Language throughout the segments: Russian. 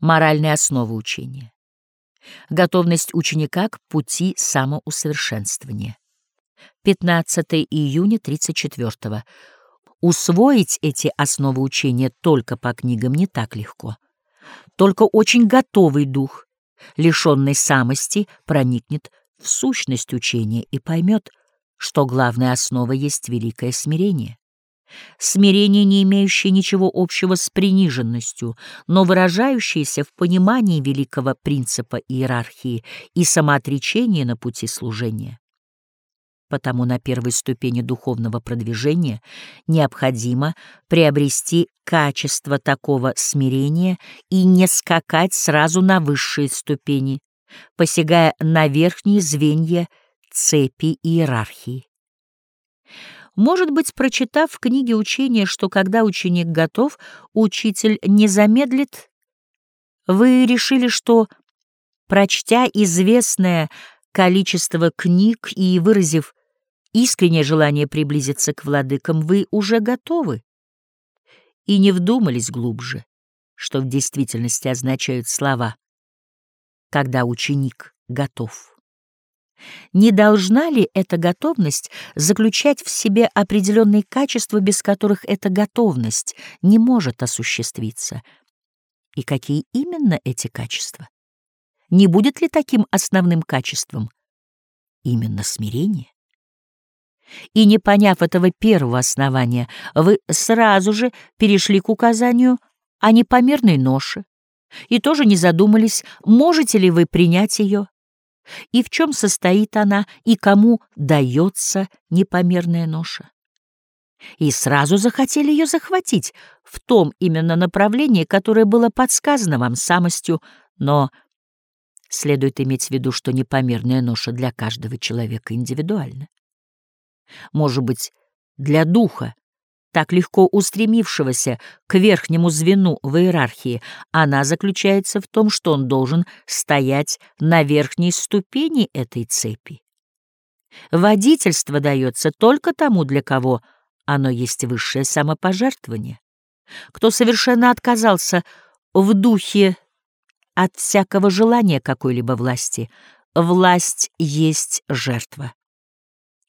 Моральные основы учения. Готовность ученика к пути самоусовершенствования. 15 июня 34 -го. Усвоить эти основы учения только по книгам не так легко. Только очень готовый дух, лишенный самости, проникнет в сущность учения и поймет, что главная основа есть великое смирение. Смирение, не имеющее ничего общего с приниженностью, но выражающееся в понимании великого принципа иерархии и самоотречения на пути служения. Потому на первой ступени духовного продвижения необходимо приобрести качество такого смирения и не скакать сразу на высшие ступени, посягая на верхние звенья цепи иерархии. Может быть, прочитав в книге учения, что когда ученик готов, учитель не замедлит, вы решили, что, прочтя известное количество книг и выразив искреннее желание приблизиться к владыкам, вы уже готовы и не вдумались глубже, что в действительности означают слова «когда ученик готов». Не должна ли эта готовность заключать в себе определенные качества, без которых эта готовность не может осуществиться? И какие именно эти качества? Не будет ли таким основным качеством именно смирение? И не поняв этого первого основания, вы сразу же перешли к указанию о непомерной ноше и тоже не задумались, можете ли вы принять ее, и в чем состоит она, и кому дается непомерная ноша. И сразу захотели ее захватить в том именно направлении, которое было подсказано вам самостью, но следует иметь в виду, что непомерная ноша для каждого человека индивидуальна может быть, для духа, так легко устремившегося к верхнему звену в иерархии, она заключается в том, что он должен стоять на верхней ступени этой цепи. Водительство дается только тому, для кого оно есть высшее самопожертвование, кто совершенно отказался в духе от всякого желания какой-либо власти. Власть есть жертва.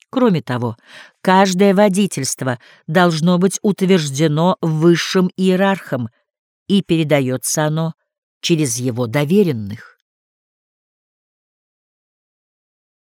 Кроме того, каждое водительство должно быть утверждено высшим иерархом, и передается оно через его доверенных.